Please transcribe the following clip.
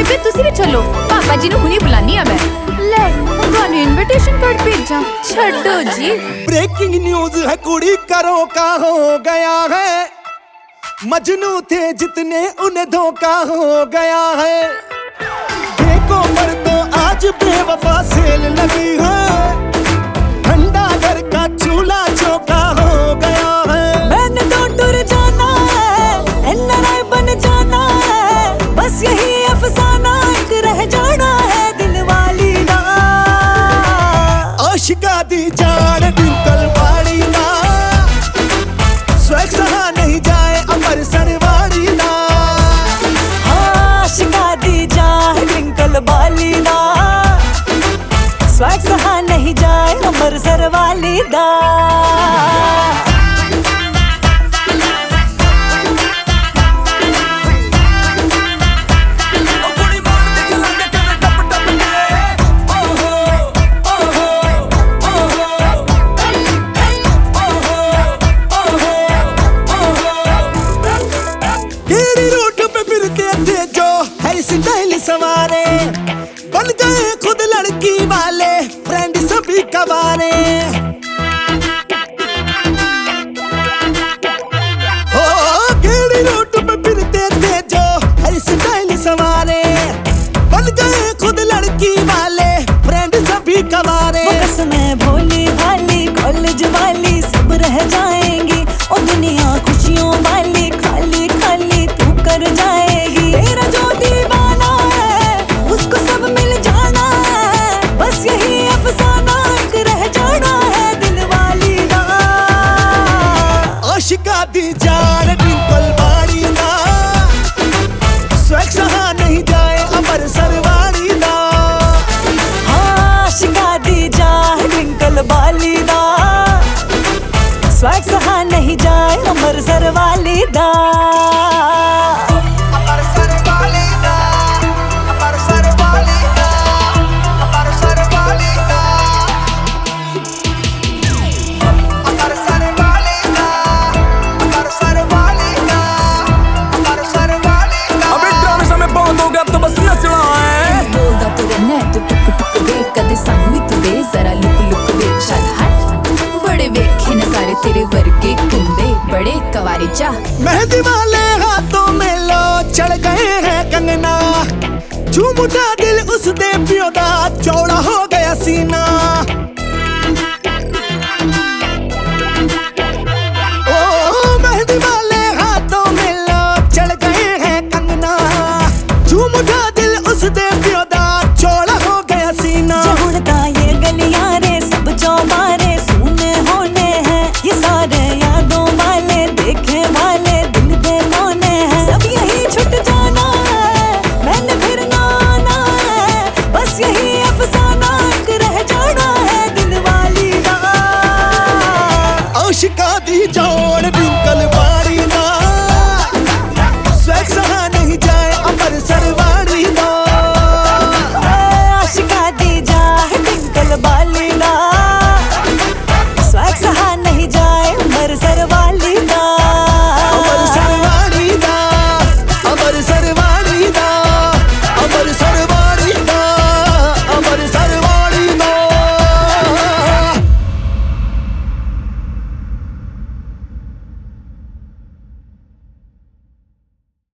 ਐ ਬੇਬੇ ਤੁਸੀਂ ਵੀ ਚੱਲੋ ਪਾਪਾ ਜੀ ਨੂੰ ਹੁਣੀ ਬੁਲਾਨੀ ਆ ਮੈਂ ਲੈ ਹੁਣ ਤੁਹਾਨੂੰ ਇਨਵੀਟੇਸ਼ਨ ਕਾਰਡ ਭੇਜਾਂ ਛੱਡੋ ਜੀ ब्रेकिंग न्यूज है कुड़ी करो का हो गया है मजनू थे जितने उन्हें धोखा हो गया है देखो पर तो आज बेवफा सेल लगी है नहीं जाए अमर सरवाड़ी ना। हाँ शिका दी जाए ट्विंकल बाली ना। स्वैग सहा नहीं जाए अमर सर वाली दा। रूट पे फिरते थे जो, है स्टाइल सवारे। बन गए खुद लड़की वाले फ्रेंड सभी कबारे हो गेड़ी रूट पे फिरते थे जो, है स्टाइल सवारे। आशिका दी जान डिंपल बाड़ी ना स्वैग नहीं जाए अमर सरवाड़ी ना हाँ शिका दी जा डिंपल बाली ना स्वैग नहीं जाए अमर सरवाली दा। तेरे वर के कुंदे बड़े कवारी चा मेहंदी वाले हाथों में लो चढ़ गए हैं कंगना। झूम उठा दिल उस दे पियो दा चौड़ा हो गया सीना। दे पियो दा